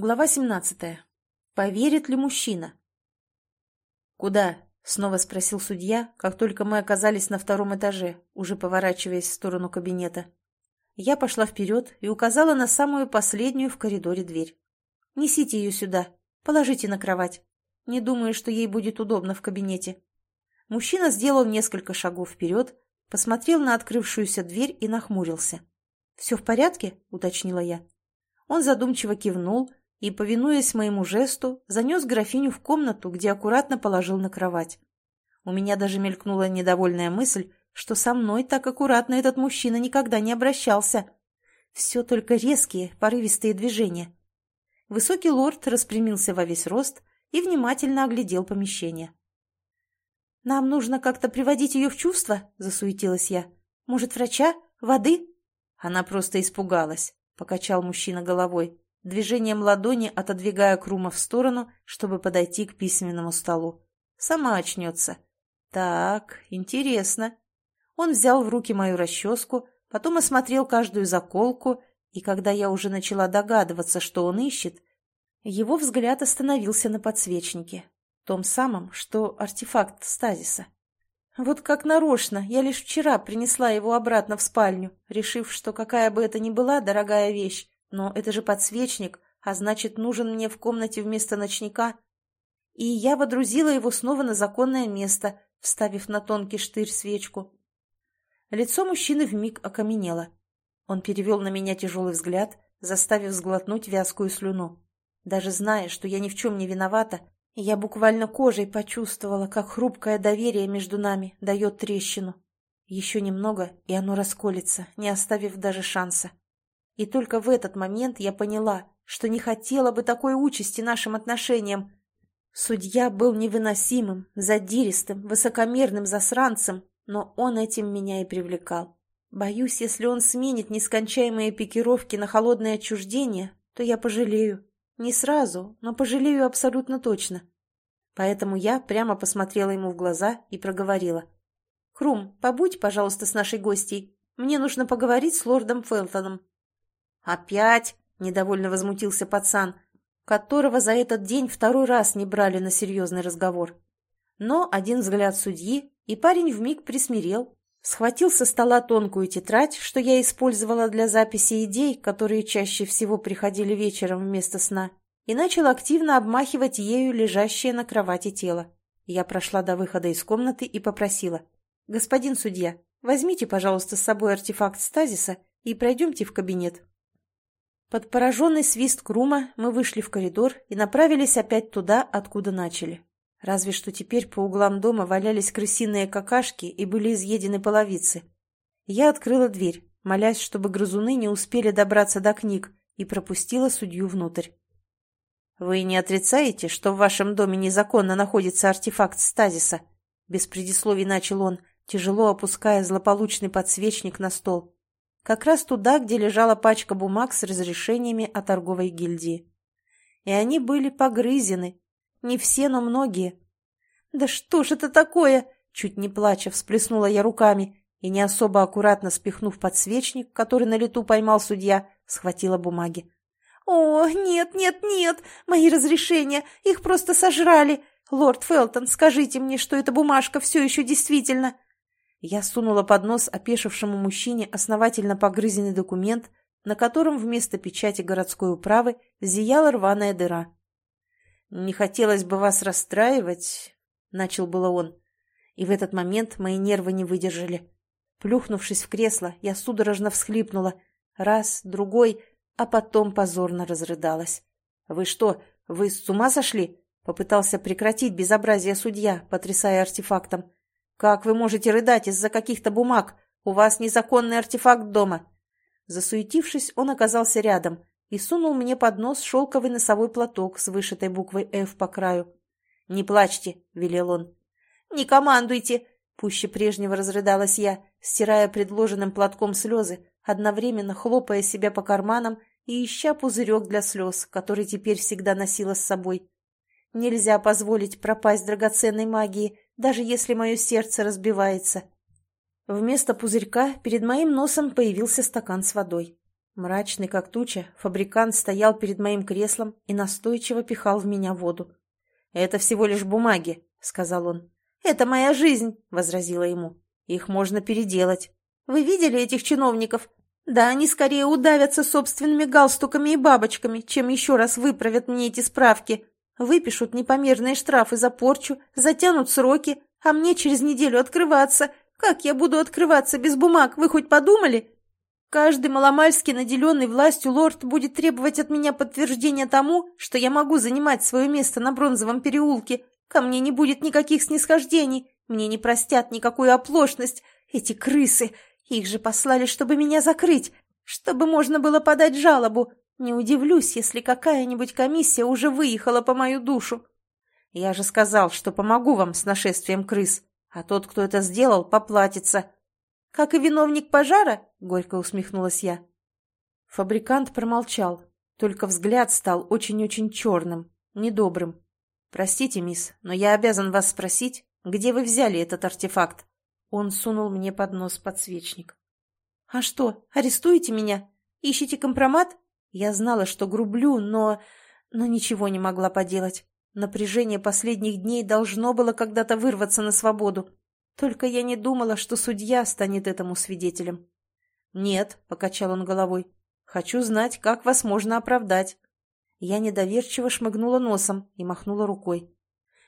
Глава 17. Поверит ли мужчина? «Куда?» — снова спросил судья, как только мы оказались на втором этаже, уже поворачиваясь в сторону кабинета. Я пошла вперед и указала на самую последнюю в коридоре дверь. «Несите ее сюда, положите на кровать. Не думаю, что ей будет удобно в кабинете». Мужчина сделал несколько шагов вперед, посмотрел на открывшуюся дверь и нахмурился. «Все в порядке?» — уточнила я. Он задумчиво кивнул, и, повинуясь моему жесту, занес графиню в комнату, где аккуратно положил на кровать. У меня даже мелькнула недовольная мысль, что со мной так аккуратно этот мужчина никогда не обращался. Все только резкие, порывистые движения. Высокий лорд распрямился во весь рост и внимательно оглядел помещение. «Нам нужно как-то приводить ее в чувство?» – засуетилась я. «Может, врача? Воды?» Она просто испугалась, – покачал мужчина головой движением ладони отодвигая Крума в сторону, чтобы подойти к письменному столу. Сама очнется. Так, интересно. Он взял в руки мою расческу, потом осмотрел каждую заколку, и когда я уже начала догадываться, что он ищет, его взгляд остановился на подсвечнике, том самом, что артефакт стазиса. Вот как нарочно, я лишь вчера принесла его обратно в спальню, решив, что какая бы это ни была дорогая вещь, но это же подсвечник, а значит, нужен мне в комнате вместо ночника. И я водрузила его снова на законное место, вставив на тонкий штырь свечку. Лицо мужчины вмиг окаменело. Он перевел на меня тяжелый взгляд, заставив сглотнуть вязкую слюну. Даже зная, что я ни в чем не виновата, я буквально кожей почувствовала, как хрупкое доверие между нами дает трещину. Еще немного, и оно расколется, не оставив даже шанса. И только в этот момент я поняла, что не хотела бы такой участи нашим отношениям. Судья был невыносимым, задиристым, высокомерным засранцем, но он этим меня и привлекал. Боюсь, если он сменит нескончаемые пикировки на холодное отчуждение, то я пожалею. Не сразу, но пожалею абсолютно точно. Поэтому я прямо посмотрела ему в глаза и проговорила. «Крум, побудь, пожалуйста, с нашей гостьей. Мне нужно поговорить с лордом Фелтоном». «Опять?» — недовольно возмутился пацан, которого за этот день второй раз не брали на серьезный разговор. Но один взгляд судьи, и парень вмиг присмирел, схватил со стола тонкую тетрадь, что я использовала для записи идей, которые чаще всего приходили вечером вместо сна, и начал активно обмахивать ею лежащее на кровати тело. Я прошла до выхода из комнаты и попросила. «Господин судья, возьмите, пожалуйста, с собой артефакт стазиса и пройдемте в кабинет». Под пораженный свист Крума мы вышли в коридор и направились опять туда, откуда начали. Разве что теперь по углам дома валялись крысиные какашки и были изъедены половицы. Я открыла дверь, молясь, чтобы грызуны не успели добраться до книг, и пропустила судью внутрь. «Вы не отрицаете, что в вашем доме незаконно находится артефакт стазиса?» Без предисловий начал он, тяжело опуская злополучный подсвечник на стол. Как раз туда, где лежала пачка бумаг с разрешениями о торговой гильдии. И они были погрызены. Не все, но многие. «Да что ж это такое?» Чуть не плача всплеснула я руками и, не особо аккуратно спихнув подсвечник, который на лету поймал судья, схватила бумаги. «О, нет, нет, нет! Мои разрешения! Их просто сожрали! Лорд Фелтон, скажите мне, что эта бумажка все еще действительно...» Я сунула под нос опешившему мужчине основательно погрызенный документ, на котором вместо печати городской управы зияла рваная дыра. «Не хотелось бы вас расстраивать», — начал было он. И в этот момент мои нервы не выдержали. Плюхнувшись в кресло, я судорожно всхлипнула. Раз, другой, а потом позорно разрыдалась. «Вы что, вы с ума сошли?» — попытался прекратить безобразие судья, потрясая артефактом. «Как вы можете рыдать из-за каких-то бумаг? У вас незаконный артефакт дома!» Засуетившись, он оказался рядом и сунул мне под нос шелковый носовой платок с вышитой буквой «Ф» по краю. «Не плачьте», — велел он. «Не командуйте!» — пуще прежнего разрыдалась я, стирая предложенным платком слезы, одновременно хлопая себя по карманам и ища пузырек для слез, который теперь всегда носила с собой. Нельзя позволить пропасть драгоценной магии, даже если мое сердце разбивается. Вместо пузырька перед моим носом появился стакан с водой. Мрачный как туча, фабрикант стоял перед моим креслом и настойчиво пихал в меня воду. «Это всего лишь бумаги», — сказал он. «Это моя жизнь», — возразила ему. «Их можно переделать». «Вы видели этих чиновников? Да, они скорее удавятся собственными галстуками и бабочками, чем еще раз выправят мне эти справки. Выпишут непомерные штрафы за порчу, затянут сроки, а мне через неделю открываться. Как я буду открываться без бумаг, вы хоть подумали?» Каждый маломальски наделенный властью лорд будет требовать от меня подтверждения тому, что я могу занимать свое место на Бронзовом переулке. Ко мне не будет никаких снисхождений, мне не простят никакую оплошность. Эти крысы, их же послали, чтобы меня закрыть, чтобы можно было подать жалобу. Не удивлюсь, если какая-нибудь комиссия уже выехала по мою душу. Я же сказал, что помогу вам с нашествием крыс, а тот, кто это сделал, поплатится. «Как и виновник пожара?» — горько усмехнулась я. Фабрикант промолчал, только взгляд стал очень-очень черным, недобрым. «Простите, мисс, но я обязан вас спросить, где вы взяли этот артефакт?» Он сунул мне под нос подсвечник. «А что, арестуете меня? Ищете компромат?» Я знала, что грублю, но... но ничего не могла поделать. Напряжение последних дней должно было когда-то вырваться на свободу. Только я не думала, что судья станет этому свидетелем. «Нет», — покачал он головой, — «хочу знать, как вас можно оправдать». Я недоверчиво шмыгнула носом и махнула рукой.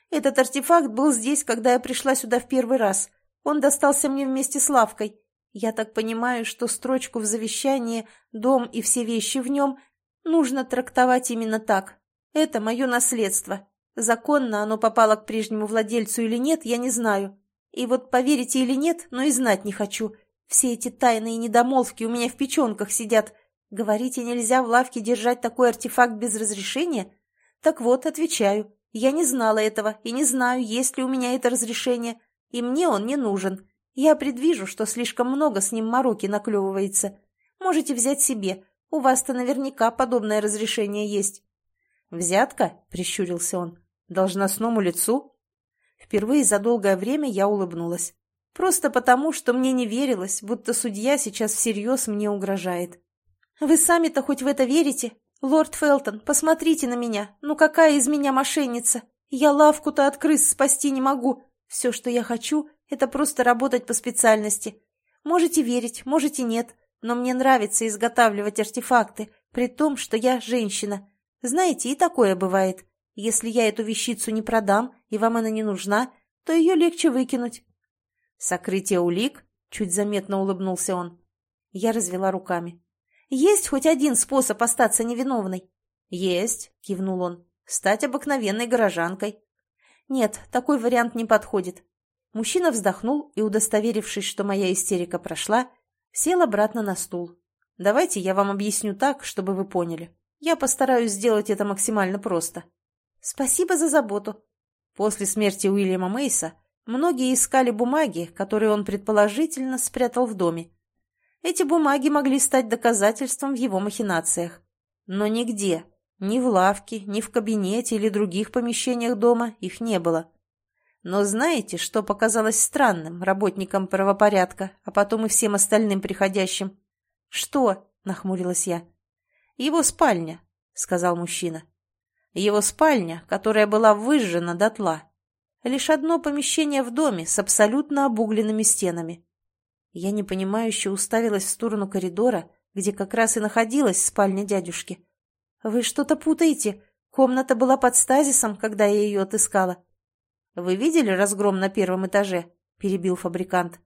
«Этот артефакт был здесь, когда я пришла сюда в первый раз. Он достался мне вместе с лавкой. Я так понимаю, что строчку в завещании «Дом и все вещи в нем» нужно трактовать именно так. Это мое наследство. Законно оно попало к прежнему владельцу или нет, я не знаю. И вот поверите или нет, но и знать не хочу. Все эти тайные недомолвки у меня в печенках сидят. Говорите, нельзя в лавке держать такой артефакт без разрешения? Так вот, отвечаю. Я не знала этого и не знаю, есть ли у меня это разрешение. И мне он не нужен. Я предвижу, что слишком много с ним мороки наклевывается. Можете взять себе. У вас-то наверняка подобное разрешение есть. «Взятка?» — прищурился он. «Должностному лицу?» Впервые за долгое время я улыбнулась. Просто потому, что мне не верилось, будто судья сейчас всерьез мне угрожает. «Вы сами-то хоть в это верите? Лорд Фелтон, посмотрите на меня. Ну какая из меня мошенница? Я лавку-то от крыс спасти не могу. Все, что я хочу, это просто работать по специальности. Можете верить, можете нет, но мне нравится изготавливать артефакты, при том, что я женщина. Знаете, и такое бывает. Если я эту вещицу не продам, и вам она не нужна, то ее легче выкинуть. Сокрытие улик? Чуть заметно улыбнулся он. Я развела руками. Есть хоть один способ остаться невиновной? Есть, кивнул он. Стать обыкновенной горожанкой. Нет, такой вариант не подходит. Мужчина вздохнул и, удостоверившись, что моя истерика прошла, сел обратно на стул. Давайте я вам объясню так, чтобы вы поняли. Я постараюсь сделать это максимально просто. «Спасибо за заботу». После смерти Уильяма Мейса многие искали бумаги, которые он предположительно спрятал в доме. Эти бумаги могли стать доказательством в его махинациях. Но нигде, ни в лавке, ни в кабинете или других помещениях дома их не было. Но знаете, что показалось странным работникам правопорядка, а потом и всем остальным приходящим? «Что?» — нахмурилась я. «Его спальня», — сказал мужчина. Его спальня, которая была выжжена дотла. Лишь одно помещение в доме с абсолютно обугленными стенами. Я непонимающе уставилась в сторону коридора, где как раз и находилась спальня дядюшки. «Вы что-то путаете. Комната была под стазисом, когда я ее отыскала». «Вы видели разгром на первом этаже?» – перебил фабрикант.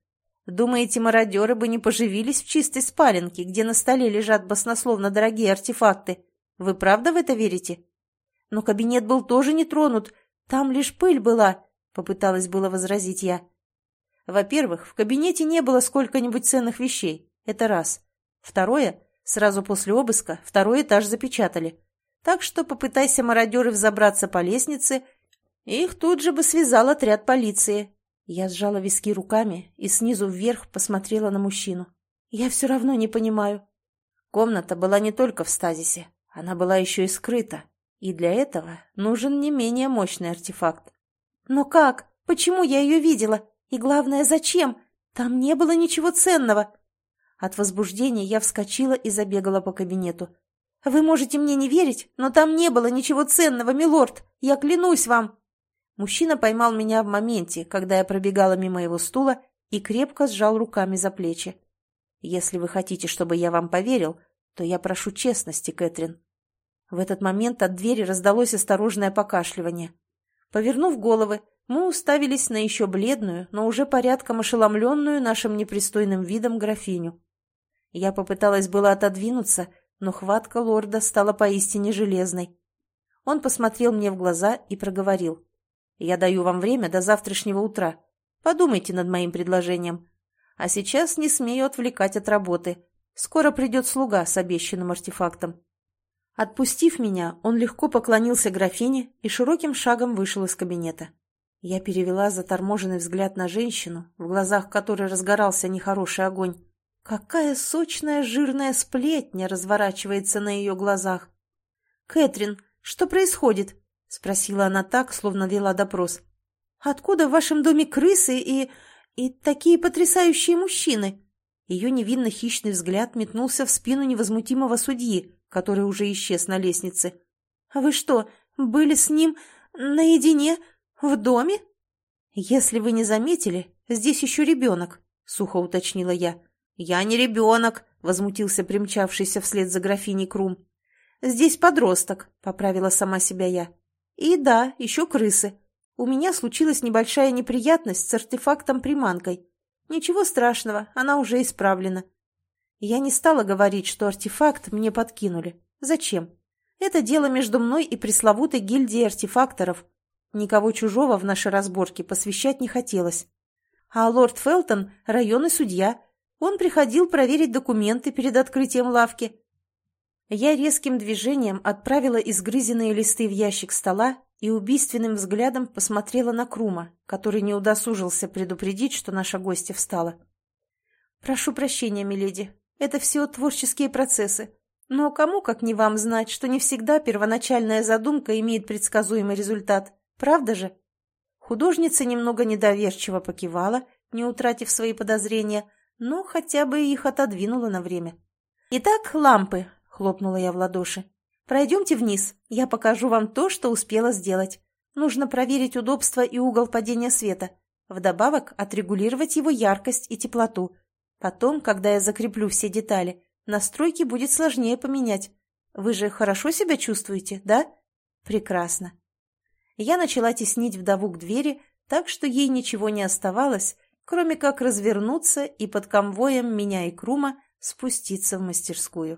«Думаете, мародеры бы не поживились в чистой спаленке, где на столе лежат баснословно дорогие артефакты? Вы правда в это верите?» Но кабинет был тоже не тронут, там лишь пыль была, попыталась было возразить я. Во-первых, в кабинете не было сколько-нибудь ценных вещей, это раз. Второе, сразу после обыска второй этаж запечатали. Так что попытайся мародеры взобраться по лестнице, их тут же бы связал отряд полиции. Я сжала виски руками и снизу вверх посмотрела на мужчину. Я все равно не понимаю. Комната была не только в стазисе, она была еще и скрыта, и для этого нужен не менее мощный артефакт. Но как? Почему я ее видела? И главное, зачем? Там не было ничего ценного. От возбуждения я вскочила и забегала по кабинету. «Вы можете мне не верить, но там не было ничего ценного, милорд! Я клянусь вам!» Мужчина поймал меня в моменте, когда я пробегала мимо его стула и крепко сжал руками за плечи. «Если вы хотите, чтобы я вам поверил, то я прошу честности, Кэтрин». В этот момент от двери раздалось осторожное покашливание. Повернув головы, мы уставились на еще бледную, но уже порядком ошеломленную нашим непристойным видом графиню. Я попыталась было отодвинуться, но хватка лорда стала поистине железной. Он посмотрел мне в глаза и проговорил. «Я даю вам время до завтрашнего утра. Подумайте над моим предложением. А сейчас не смею отвлекать от работы. Скоро придет слуга с обещанным артефактом». Отпустив меня, он легко поклонился графине и широким шагом вышел из кабинета. Я перевела заторможенный взгляд на женщину, в глазах которой разгорался нехороший огонь. Какая сочная жирная сплетня разворачивается на ее глазах. «Кэтрин, что происходит?» — спросила она так, словно вела допрос. «Откуда в вашем доме крысы и... и такие потрясающие мужчины?» Ее невинно хищный взгляд метнулся в спину невозмутимого судьи, который уже исчез на лестнице. «А вы что, были с ним наедине в доме?» «Если вы не заметили, здесь еще ребенок», — сухо уточнила я. «Я не ребенок», — возмутился примчавшийся вслед за графиней Крум. «Здесь подросток», — поправила сама себя я. «И да, еще крысы. У меня случилась небольшая неприятность с артефактом-приманкой. Ничего страшного, она уже исправлена. Я не стала говорить, что артефакт мне подкинули. Зачем? Это дело между мной и пресловутой гильдией артефакторов. Никого чужого в наши разборки посвящать не хотелось. А лорд Фелтон – районный судья. Он приходил проверить документы перед открытием лавки. Я резким движением отправила изгрызенные листы в ящик стола и убийственным взглядом посмотрела на Крума, который не удосужился предупредить, что наша гостья встала. «Прошу прощения, миледи, это все творческие процессы. Но кому, как не вам, знать, что не всегда первоначальная задумка имеет предсказуемый результат. Правда же? Художница немного недоверчиво покивала, не утратив свои подозрения, но хотя бы их отодвинула на время. «Итак, лампы», — хлопнула я в ладоши. «Пройдемте вниз, я покажу вам то, что успела сделать. Нужно проверить удобство и угол падения света. Вдобавок отрегулировать его яркость и теплоту, Потом, когда я закреплю все детали, настройки будет сложнее поменять. Вы же хорошо себя чувствуете, да? Прекрасно. Я начала теснить вдову к двери, так что ей ничего не оставалось, кроме как развернуться и под конвоем меня и Крума спуститься в мастерскую.